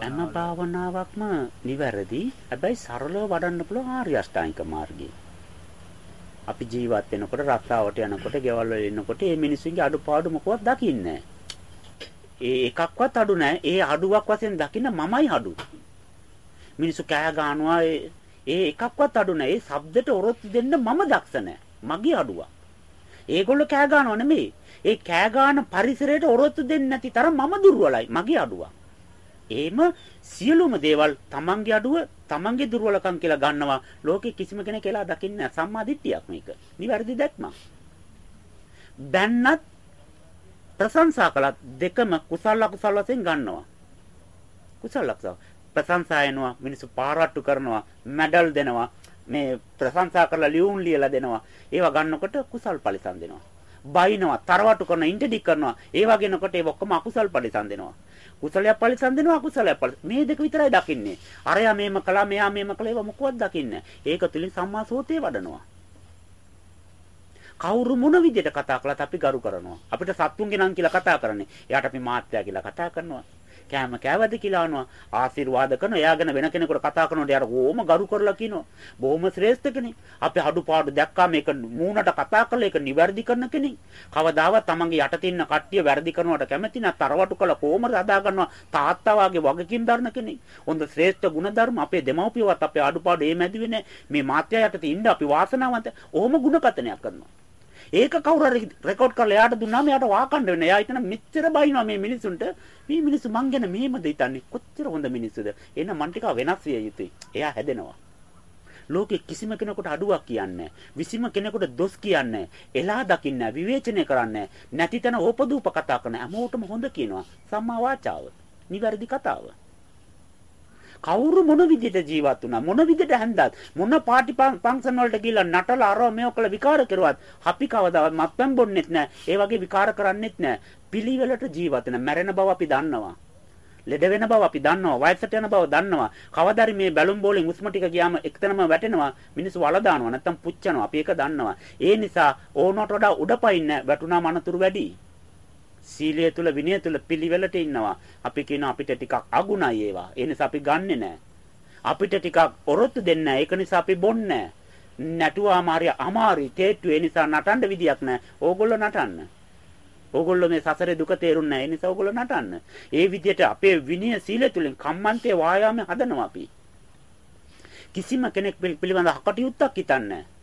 හැම භාවනාවක්ම නිවැරදි. හැබැයි සරලව වඩන්න පුළුවන් ආර්ය අෂ්ටාංගික මාර්ගය. අපි ජීවත් වෙනකොට රස්සාවට යනකොට ගෙවල් වල ඉන්නකොට මේ මිනිස්සුන්ගේ අඩුපාඩු මොකවත් දකින්නේ ඒ එකක්වත් අඩු නැහැ. ඒ අඩුවක් වශයෙන් දකින්න මමයි අඩු. මිනිස්සු කෑ ගන්නවා ඒ එකක්වත් අඩු නැහැ. ඒ ශබ්දෙට ඔරොත්තු දෙන්න මම දක්ෂ නැහැ. මගේ අඩුවක්. ඒගොල්ලෝ කෑ ගන්නව නෙමෙයි. ඒ කෑ ගන්න පරිසරයට ඔරොත්තු දෙන්නේ නැති තරම් මම දුර්වලයි. මගේ අඩුවක්. එහෙම සියලුම දේවල් තමන්ගේ අඩුව තමන්ගේ දුර්වලකම් කියලා ගන්නවා ලෝකේ කිසිම කෙනෙක් කියලා දකින්නේ සම්මා දිට්ඨියක් මේක. නිවැරදි දැක්මක්. දැන්නත් ප්‍රශංසා කළත් දෙකම කුසල අකුසල වශයෙන් ගන්නවා. කුසල අකුසල ප්‍රශංසා එනවා මිනිස්සු පාරට්ටු කරනවා මැඩල් දෙනවා මේ ප්‍රශංසා කරලා ලියුම් ලියලා දෙනවා. ඒවා ගන්නකොට කුසල් පරිසම් දෙනවා. බයිනවා තරවටු කරන ඉන්ටඩික් කරනවා. ඒ වගේනකොට ඒ ඔක්කොම අකුසල් පරිසම් දෙනවා. කුසලයක් පරිසම් දෙනවා අකුසලයක් පරිසම්. මේ දෙක විතරයි දකින්නේ. අරයා මේම කළා මෙයා මේම කළා ඒවා මොකවත් දකින්නේ ඒක තුලින් සම්මා සෝතේ වඩනවා. කවුරු මොන විදිහට කතා කළත් අපි ගරු කරනවා. අපිට සත්තුන්ගේ නම් කියලා කතා කරන්නේ. එයාට අපි මාත්‍යා කියලා කතා කරනවා. කෑම කෑවද කියලා අහනවා. ආශිර්වාද කරනවා එයා ගැන වෙන කෙනෙකුට කතා කරනකොට යාර කොහොම ගරු කරලා කියනවා. බොහොම ශ්‍රේෂ්ඨ කෙනෙක් අපි අඩුපාඩු දැක්කාම ඒක මූණට කතා කරලා ඒක නිවැරදි කරන කෙනෙක්. කවදාවත් තමන්ගේ යටතේ ඉන්න කට්ටිය වැරදි කරනවට කැමති නැත් තරවටු කළා කොහොමද අදා ගන්නවා? තාත්තා වගේ වගකීම් දරන කෙනෙක්. හොඳ ශ්‍රේෂ්ඨ ගුණධර්ම අපේ දෙමව්පියවත් අපේ අඩුපාඩු ඒ මැදිවේ නැහැ මේ මාත්‍යා යටතේ ඉන්න අපි වාසනාවන්ත. ඔහොම ගුණකතනයක් කරනවා. ඒක කවුරු හරි රෙකෝඩ් කරලා එයාට දුන්නාම එයාට වාකන්න වෙන. එයා හිතන මෙච්චර බයිනවා මේ මිනිසුන්ට. මේ මිනිස්සු මං ගැන මෙහෙමද හිතන්නේ? කොච්චර හොඳ මිනිස්සුද? එහෙනම් මං ටිකක් වෙනස් විය යුතුයි. එයා හැදෙනවා. ලෝකේ කිසිම කෙනෙකුට අඩුවක් කියන්නේ විසිම කෙනෙකුට දොස් කියන්නේ එලා දකින්නේ විවේචනය කරන්නේ නැති තැන ඕපදූප කතා කරන හැමෝටම හොඳ කියනවා සම්මා වාචාව නිවැරදි කතාව කවුරු මොන විදිහට ජීවත් වුණා? මොන විදිහට හැන්දත්? මොන පාටි ෆන්ක්ෂන් වලට ගිහලා නටලා අරව මේව කළ විකාර කරුවත් අපි කවදාවත් මත්පැන් බොන්නෙත් නැහැ ඒ වගේ විකාර කරන්නෙත් නැහැ පිළිවෙලට ජීවත් වෙන මැරෙන බව අපි දන්නවා. ලෙඩ වෙන බව අපි දන්නවා. වයසට යන බව දන්නවා. කවදාරි මේ බැලුම් බෝලෙන් උස්ම ටික ගියාම එකතැනම වැටෙනවා. මිනිස්සු වල දානවා නැත්තම් පුච්චනවා. අපි ඒක දන්නවා. ඒ නිසා ඕනට වඩා උඩපයින් වැටුණා මනතුරු වැඩි සීලය තුල විනය තුල පිළිවෙලට ඉන්නවා. අපි කියන අපිට ටිකක් අගුණයි ඒවා. ඒ නිසා අපි ගන්නෙ නැහැ. අපිට ටිකක් ඔරොත්තු දෙන්න නැහැ. ඒක නිසා අපි බොන්නේ නැටුවා මාරිය අමාරුයි තේට්ටු ඒ නිසා නටන්න විදියක් නැහැ. ඕගොල්ලෝ නටන්න. ඕගොල්ලෝ මේ සසරේ දුක තේරුන්නේ නැහැ. ඒ නිසා ඕගොල්ලෝ නටන්න. ඒ විදිහට අපේ විනය සීල තුලින් කම්මන්තේ වායාම හදනවා අපි. කිසිම කෙනෙක් පිළිබඳ හකටියුත්තක් හිතන්නේ නැහැ.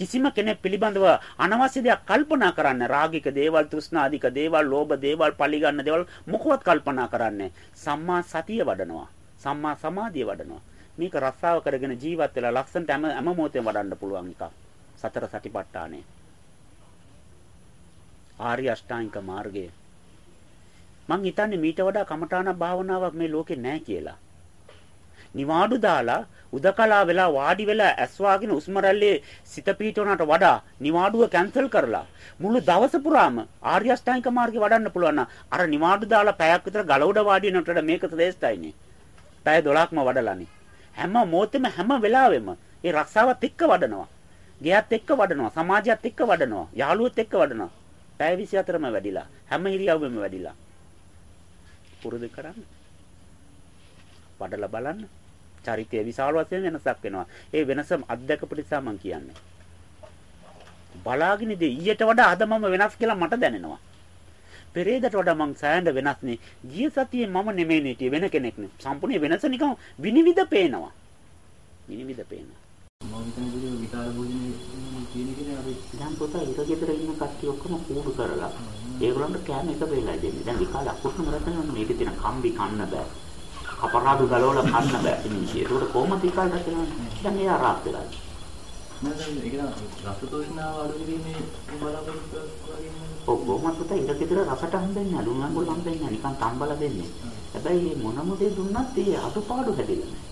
කිසිම කෙනෙක් පිළිබඳව අනවශ්‍ය දෙයක් කල්පනා කරන්න රාගික දේවල් තෘෂ්ණාදික දේවල් ලෝභ දේවල් පරිගන්න දේවල් මොකවත් කල්පනා කරන්නේ සම්මා සතිය වඩනවා. සම්මා සමාධිය වඩනවා. මේක රස්සාව කරගෙන ජීවත් වෙලා ලක්ෂණට හැම හැම මොහොතේම වඩන්න පුළුවන් එකක්. සතර සතිපට්ඨානය ආර්ය අෂ්ටාංගික මාර්ගය. මං හිතන්නේ මීට වඩා කමඨාන භාවනාවක් මේ ලෝකේ නැහැ කියලා. නිවාඩු දාලා උදකලා වෙලා වාඩි වෙලා ඇස් වාගෙන උස්ම රැල්ලේ සිත පීඨවනට වඩා නිවාඩුව කැන්සල් කරලා මුළු දවස පුරාම ආර්ය අෂ්ටාංගික මාර්ගේ වඩන්න පුළුවන් අර නිවාඩු දාලා පැයක් විතර ගල උඩ වාඩි වෙනකොට මේක ශ්‍රේෂ්ඨයිනේ. පැය 12ක්ම වඩලානේ. හැම මොහොතෙම හැම වෙලාවෙම ඒ රක්ෂාවත් එක්ක වඩනවා. ගෙයත් එක්ක වඩනවා. සමාජයත් එක්ක වඩනවා. යාළුවොත් එක්ක වඩනවා. පැය 24ම වැඩිලා. හැම ඉරියව්වෙම වැඩිලා. පුරුදු කරන්න. වඩලා බලන්න. චරිතය විශාල වශයෙන් වෙනසක් වෙනවා. ඒ වෙනස අත්දැකපු නිසා මම කියන්නේ. බලාගෙන ඉඳී ඊට වඩා අද මම වෙනස් කියලා මට දැනෙනවා. පෙරේදට වඩා මං සෑහෙන වෙනස් නේ. ගිය සතියේ මම නෙමෙයි නේ වෙන කෙනෙක් නේ. සම්පූර්ණ වෙනස නිකන් විනිවිද පේනවා. විනිවිද පේනවා. මම හිතන්නේ විකාර භෝජනේ කියන එකනේ අපි දැන් පොත ඉරගෙදර ඉන්න කට්ටිය ඔක්කොම කූඩු කරලා ඒගොල්ලන්ට කෑම එක වෙලා දෙන්නේ. දැන් විකාර අකුසම රතන මේකේ තියෙන කම්බි කන්න බෑ. අපරාධ ගලවලා කන්න බෑ මිනිස්සු. ඒකට කොහොමද ටිකල් රැකෙනවනේ? දැන් එයා රාත් වෙලා. නේද ඒක රස තෘෂ්ණාව අඩු කිරීමේ බලාපොරොත්තුවක් වගේ ඔව් කොහොමද පුතා ඉඳ ගෙදර රසට හම්බෙන්නේ අලුන් අඟුල් හම්බෙන්නේ නිකන් තම්බලා දෙන්නේ. හැබැයි මොන මුදේ දුන්නත් ඒ අඩුපාඩු හැදෙන්නේ නැහැ.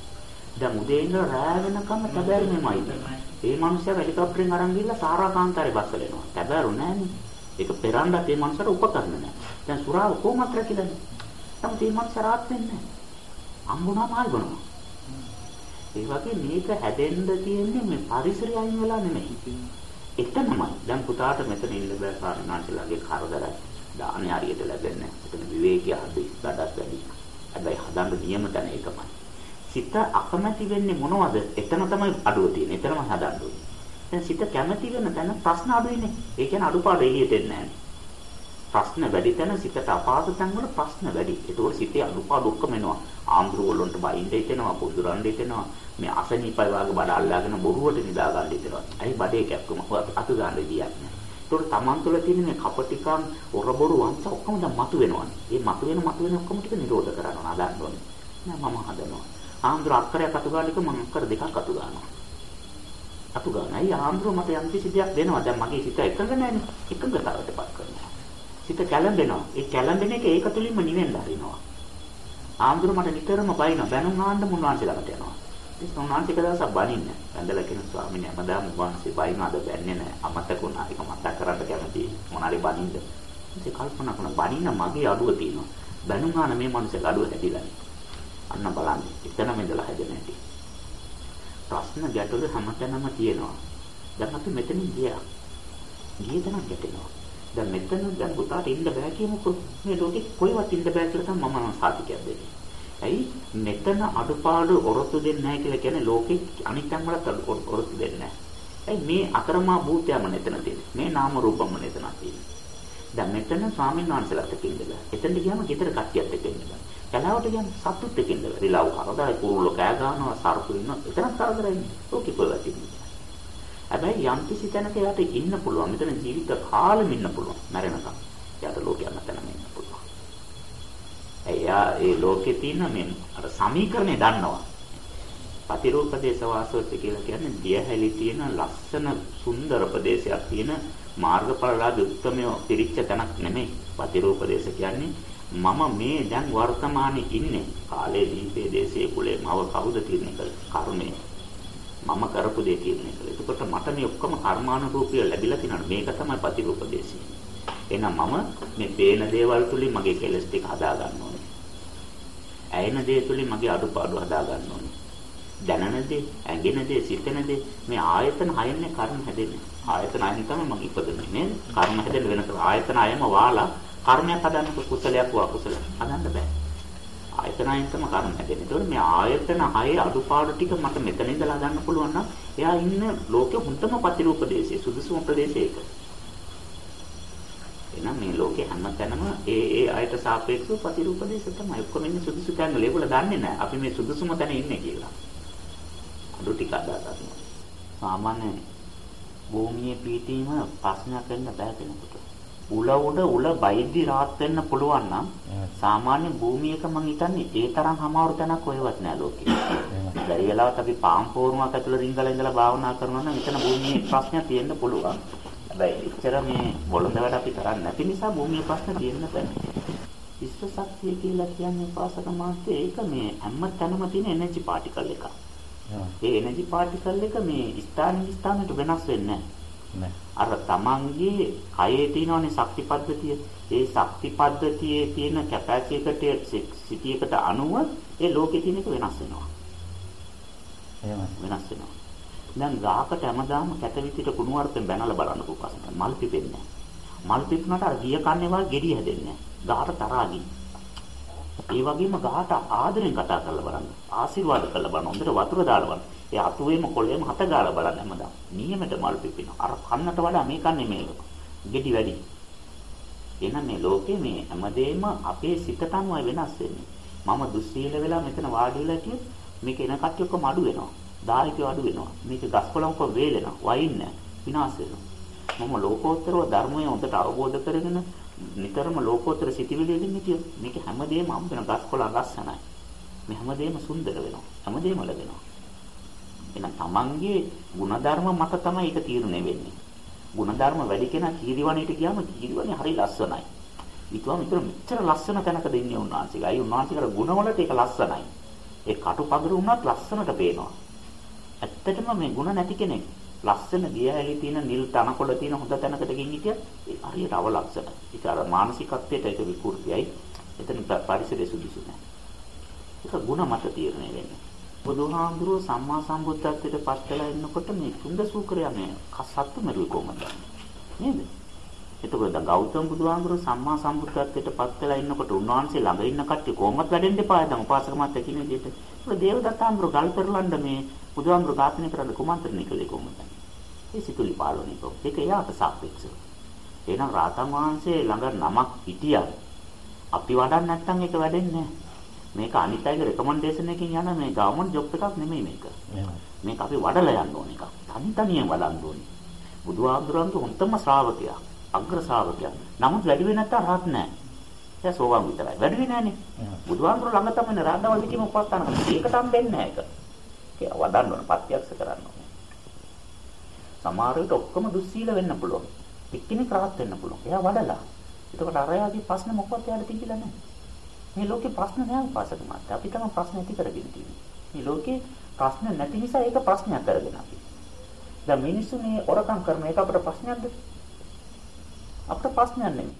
දැන් උදේ ඉඳලා රෑ වෙනකම් තැබෑරුමේමයි. ඒ මනුස්සයා හෙලිකොප්ටරෙන් අරන් ගිහලා සාරාකාන්තාරේ බස්සල එනවා. තැබෑරු නෑනේ. ඒක පෙරන්ඩත් ඒ මනුස්සයාට උපකරණ නෑ. දැන් සුරාව කොහොමද රැකිලානේ? නමුත් මේ මනුස්සයා රාත් වෙන්නේ නෑ. අම්බුණාම ආයි බොනවා. ඒ වගේ මේක හැදෙන්න තියෙන්නේ මේ පරිසරය අයින් වෙලා නෙමෙයි. එතනමයි. දැන් පුතාට මෙතන ඉන්න බෑ කාරණාන්සලාගේ කරදරයි. දානේ හරියට ලැබෙන්නේ නැහැ. එතන විවේකී හදි ගඩක් වැඩි. හැබැයි හදන්න නියම තැන ඒකමයි. සිත අකමැති වෙන්නේ මොනවද? එතන තමයි අඩුව තියෙන්නේ. එතනම හදන්න ඕනේ. දැන් සිත කැමති වෙන තැන ප්‍රශ්න අඩුයිනේ. ඒ කියන්නේ අඩුපාඩු එළියට එන්නේ නැහැ. ප්‍රශ්න වැඩි තැන සිතට අපහසු තැන් වල ප්‍රශ්න වැඩි. ඒකෝර සිතේ අඩුපාඩු ඔක්කොම එනවා. ආම්ද්‍ර වලට බයින්ද හිතෙනවා, පුදුරන්න හිතෙනවා. මේ අසනීපයි වාගේ බඩ අල්ලාගෙන බොරුවට නිදා ගන්න හිතෙනවා. ඇයි බඩේ කැක්කම අතු ගන්න විදියක් නෑ. ඒතකොට Taman තුළ තියෙන මේ කපටිකම්, ඔරබොරු වංශ ඔක්කොම දැන් මතුවෙනවානේ. මේ මතුවෙන මතුවෙන ඔක්කොම ටික නිරෝධ කරනවා හදන්න ඕනේ. නෑ මම හදනවා. ආම්ද්‍ර අක්කරයක් අතු ගන්න එක මම අක්කර දෙකක් අතු ගන්නවා. අතු ගන්නයි ආම්ද්‍ර මට යම් කිසි දෙයක් දෙනවා. දැන් මගේ සිත එකඟ නෑනේ. එකඟතාවයටපත් කරනවා. සිත කැළඹෙනවා. ඒ කැළඹෙන එක ඒක තුලින්ම නිවෙන්න හරිනවා. ආම්දුර මට නිතරම බයින බැනුම් ආන්න මුන්වන්සේ ළඟට යනවා. ඉතින් උන්වන්සේ එක දවසක් බනින්න. ඇඳලා කියන ස්වාමීන් වහන්සේ මදාම උන්වන්සේ බයින අද බැන්නේ නැහැ. අමතක වුණා. ඒක මතක් කරන්න කැමති. මොනාරි බනින්න. ඉතින් කල්පනා කරන බනින්න මගේ අඩුව තියෙනවා. බැනුම් ආන මේ මිනිස්සේ අඩුව හැදිලා. අන්න බලන්න. එතනම ඉඳලා හැදෙන හැටි. ප්‍රශ්න ගැටලු හැමතැනම තියෙනවා. දැන් අපි මෙතනින් ගියා. ගිය තැනක් ගැටෙනවා. දැන් මෙතන දැන් පුතාට ඉන්න බෑ කියමුකෝ. මේ ලෝකෙ කොයිවත් ඉන්න බෑ කියලා තමයි මම සාතිකයක් දෙන්නේ. ඇයි මෙතන අඩපාඩු ඔරොත්තු දෙන්නේ නැහැ කියලා කියන්නේ ලෝකෙ අනිත් තැන් වලත් ඔරොත්තු දෙන්නේ නැහැ. ඇයි මේ අතරමා භූතයම මෙතන තියෙන්නේ. මේ නාම රූපම මෙතන තියෙන්නේ. දැන් මෙතන ස්වාමීන් වහන්සේලාත් එක්ක ඉඳලා. එතනට ගියාම ගෙදර කට්ටියත් එක්ක ඉඳලා. කලාවට ගියාම සතුත් එක්ක ඉඳලා. රිලව් කරදා කුරුල්ල කෑ ගන්නවා, සර්පු ඉන්නවා. එතනත් කරදරයි. ඕකේ කොහෙවත් ඉන්නේ. හැබැයි යම් කිසි තැනක යාට ඉන්න පුළුවන්. මෙතන ජීවිත කාලෙම ඉන්න පුළුවන්. මැරෙනකම්. යාට ලෝකයක් නැතනම ඉන්න පුළුවන්. එයා ඒ ලෝකේ තියෙන මේ අර සමීකරණය දන්නවා. පතිරූප දේශ වාසෝත් කියලා කියන්නේ දියහැලි තියෙන ලස්සන සුන්දර ප්‍රදේශයක් තියෙන මාර්ගඵලලාභී උත්තරමය පිරිච්ච තැනක් නෙමෙයි. පතිරූප දේශ කියන්නේ මම මේ දැන් වර්තමානයේ ඉන්නේ කාලේ දීපේ දේශයේ කුලේ මව කවුද කියන එක කර්මය මම කරපු දේ කියන්නේ. එතකොට මට මේ ඔක්කොම කර්මානුරූපීව ලැබිලා තියෙනවා. මේක තමයි ප්‍රතිරූපදේශය. එහෙනම් මම මේ පේන දේවල් තුලින් මගේ කෙලස් ටික හදා ගන්න ඕනේ. ඇයෙන දේ තුලින් මගේ අඩුපාඩු හදා ගන්න ඕනේ. දැනන දේ, ඇඟෙන දේ, සිතෙන දේ මේ ආයතන හයෙන්නේ කර්ම හැදෙන්නේ. ආයතන හයෙන් තමයි මම ඉපදුනේ නේද? කර්ම හැදෙන්න වෙනස ආයතන හයම වාලා කර්මයක් හදන්න කුසලයක් වා කුසලයක් හදන්න බෑ. ආයතනයෙන් තම කර්ම හැදෙන්නේ. ඒතකොට මේ ආයතන හයේ අඩුපාඩු ටික මට මෙතන ඉඳලා ගන්න පුළුවන් නම් එයා ඉන්න ලෝකෙ හුඳම ප්‍රතිරූප දේශයේ සුදුසුම ප්‍රදේශයක. එහෙනම් මේ ලෝකේ හැමතැනම ඒ ඒ අයට සාපේක්ෂව ප්‍රතිරූප දේශ තමයි. ඔක්කොම ඉන්නේ සුදුසු තැන් වල. ඒගොල්ලෝ දන්නේ නැහැ. අපි මේ සුදුසුම තැන ඉන්නේ කියලා. අඩු ටික අදා ගන්නවා. සාමාන්‍ය භූමියේ පීඨීම ප්‍රශ්නයක් වෙන්න බෑ කෙනෙකුට. උල උඩ උල බයිද්දි රාත් වෙන්න පුළුවන් නම් සාමාන්‍ය භූමියක මං හිතන්නේ ඒ තරම් හමාරු තැනක් කොහෙවත් නෑ ලෝකේ. බැරි වෙලාවත් අපි පාම් පෝරුමක් ඇතුළේ රිංගලා ඉඳලා භාවනා කරනවා නම් එතන භූමියේ ප්‍රශ්නයක් තියෙන්න පුළුවන්. හැබැයි එච්චර මේ බොළඳ වැඩ අපි කරන්නේ නැති නිසා භූමියේ ප්‍රශ්න තියෙන්න බෑ. විශ්ව ශක්තිය කියලා කියන්නේ පාසක මාත්‍ය ඒක මේ හැම තැනම තියෙන එනර්ජි පාටිකල් එකක්. ඒ එනර්ජි පාටිකල් එක මේ ස්ථානික ස්ථානයට වෙනස් වෙන්නේ නැහැ. අර තමන්ගේ කයේ තියෙනවනේ ශක්ති පද්ධතිය. ඒ ශක්ති පද්ධතියේ තියෙන කැපැසිටිකට සිටියකට අනුව ඒ ලෝකේ තියෙන එක වෙනස් වෙනවා. එහෙම වෙනස් වෙනවා. දැන් ගහකට හැමදාම කැට විදියට කුණු වර්පෙන් බැනලා බලන්නකෝ කසන මල් පිපෙන්නේ මල් පිපුණාට අර ගිය කන්නේ වගේ ගෙඩිය හැදෙන්නේ ගහට තරහා ඒ වගේම ගහට ආදරෙන් කතා කරලා බලන්න. ආශිර්වාද කරලා බලන්න. හොඳට වතුර දාලා බලන්න. ඒ අතුවේම කොළේම හත ගාලා බලන්න හැමදාම. නියමෙට මල් පිපෙනවා. අර කන්නට වඩා මේ කන්නේ මේ ගෙඩි වැඩි. එහෙනම් මේ ලෝකේ මේ හැමදේම අපේ සිතට අනුව වෙනස් වෙන්නේ. මම දුස්සීල වෙලා මෙතන වාඩි වෙලා කිව්වොත් මේක එන කට්ටිය ඔක්කොම අඩු වෙනවා. දායකයෝ අඩු වෙනවා. මේක ගස්කොළන් ඔක්කොම වේලෙනවා. වයින් විනාශ වෙනවා. මම ලෝකෝත්තරව ධර්මය හොඳට අවබෝධ කරගෙන නිතරම ලෝකෝත්තර සිටිවිලි වලින් හිටියොත් මේක හැමදේම හම්බ වෙන ගස්කොළ අගස්සනයි. මේ හැමදේම සුන්දර වෙනවා. හැමදේම ලැබෙනවා. එහෙනම් තමන්ගේ ಗುಣධර්ම මත තමයි ඒක තීරණය වෙන්නේ. ಗುಣධර්ම වැඩි කෙනා කීරිවණේට ගියාම කීරිවණේ හරි ලස්සනයි. ඊතුවා මිතර මෙච්චර ලස්සන තැනක දෙන්නේ උන්වහන්සේගේ. අයි උන්වහන්සේ කර ಗುಣවලට ඒක ලස්සනයි. ඒ කටුපගර වුණත් ලස්සනට පේනවා. ඇත්තටම මේ ಗುಣ නැති කෙනෙක් ලස්සන දියහැලි තියෙන නිල් තනකොළ තියෙන හොඳ තැනකට ගින් හිටියත් ඒ හරියට අවලක්ෂණ. ඒක අර මානසිකත්වයට ඒක විකෘතියයි. එතන පරිසරය සුදුසු නැහැ. ඒක ಗುಣ මත තීරණය වෙන්නේ. බුදුහාමුදුරුවෝ සම්මා සම්බුද්ධත්වයට පත් වෙලා ඉන්නකොට මේ කුන්ද සූකරයා මේ සත්තු මරුවේ කොහොමද? නේද? එතකොට දැන් ගෞතම බුදුහාමුදුරුවෝ සම්මා සම්බුද්ධත්වයට පත් වෙලා ඉන්නකොට උන්වහන්සේ ළඟ ඉන්න කට්ටිය කොහොමද වැඩෙන්න එපා දැන් උපාසක මාත්‍ය කියන විදිහට. ඒක දේවදත්තාම්බුරු ගල් පෙරලන්න මේ බුදුහාමුදුරුවෝ ඝාතනය කරන්න කුමන්ත්‍රණය කළේ කොහොමද? ඒ සිතුලි පාලනය කරෝ. ඒක එයාට සාපේක්ෂව. එහෙනම් රාතන් වහන්සේ ළඟ නමක් හිටියා. අපි වඩන්න නැත්නම් ඒක වැඩෙන්නේ මේක අනිත් අයගේ රෙකමෙන්ඩේෂන් එකකින් යන මේ ගවර්න්මන්ට් ජොබ් එකක් නෙමෙයි මේක. මේක අපි වඩලා යන්න ඕන එකක්. තනි තනියෙන් වඩන්න ඕනේ. බුදුහාමුදුරන්ගේ හොඳම ශ්‍රාවකයා. අග්‍ර ශ්‍රාවකයා. නමුත් වැඩි වෙන්නේ නැත්නම් රහත් නැහැ. එයා සෝවාන් විතරයි. වැඩි වෙන්නේ නැහනේ. බුදුහාමුදුර ළඟ තමයි රාඩවල් දෙකම උපස්ථාන කරන්නේ. ඒකට හම්බෙන්නේ නැහැ ඒක. ඒක වඩන්න ඕන, ප්‍රත්‍යක්ෂ කරන්න ඕන. සමහර විට ඔක්කොම දුස්සීල වෙන්න පුළුවන්. එක්කෙනෙක් රහත් වෙන්න පුළුවන්. එයා වඩලා. එතකොට අරයාගේ ප්‍රශ්න මොකක්ද එයාට තිබිලා නැහැ. මේ ලෝකේ ප්‍රශ්න නෑ උපාසක මාත්‍ය. අපි තමයි ප්‍රශ්න ඇති කරගෙන තියෙන්නේ. මේ ලෝකේ ප්‍රශ්න නැති නිසා ඒක ප්‍රශ්නයක් කරගෙන අපි. දැන් මිනිස්සු මේ ඔරකම් කරන එක අපිට ප්‍රශ්නයක්ද? අපිට ප්‍රශ්නයක් නෙමෙයි.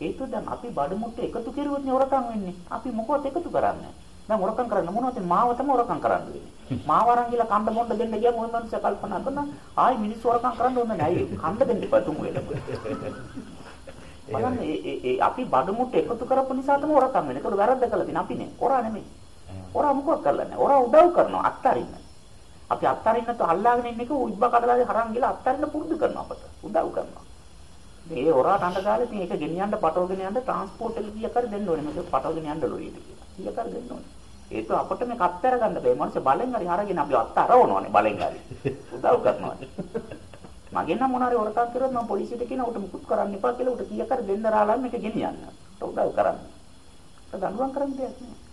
ඒක දැන් අපි බඩමුට්ටු එකතු කරුවොත් නේ ඔරකම් වෙන්නේ. අපි මොකවත් එකතු කරන්නේ දැන් ඔරකම් කරන්න මොනවද මාව තමයි ඔරකම් කරන්න වෙන්නේ. මාව අරන් ගිහලා කණ්ඩ මොණ්ඩ දෙන්න ගියාම ওই මනුස්සයා කල්පනා කරනවා ආයි මිනිස්සු ඔරකම් කරන්න ඕනේ නැහැ. කණ්ඩ දෙන්න එපා තුන්. බලන්න අපි බඩමුට්ටු එකතු කරපු නිසා තමයි ඔරකම් වෙන්නේ. ඒක වැරද්ද කළා තියෙන අපිනේ. ඔරා නෙමෙයි. ඔරා මොකක් කරලා නැහැ. ඔරා උදව් කරනවා අත්තරින්න. අපි අත්තරින්න තු අල්ලාගෙන ඉන්න එක උද්බ කඩලාගේ හරන් ගිහලා අත්තරින්න පුරුදු කරනවා අපට. උදව් කරනවා. මේ හොරාට අඬ කාලේ ඉතින් ඒක ගෙනියන්න පටවගෙන යන්න ට්‍රාන්ස්පෝර්ට් එක කීයක් හරි දෙන්න ඕනේ. මේක පටවගෙන යන්න ලෝරියට කියලා. කීයක් හරි දෙන්න ඕනේ. ඒක අපිට මේ කත්තර ගන්න බෑ. මනුස්ස බලෙන් හරි අරගෙන අපි අත්ත අරවනවානේ බලෙන් හරි. උදව් කරනවා. මගෙන් නම් මොනාරි වරකම් කරොත් මම පොලිසියට කියන උට මුකුත් කරන්න එපා කියලා උට කීයක් හරි දෙන්න රාලම් මේක ගෙනියන්න. උට උදව් කරන්න. ඒක දඬුවම් කරන්න දෙයක් නෑ.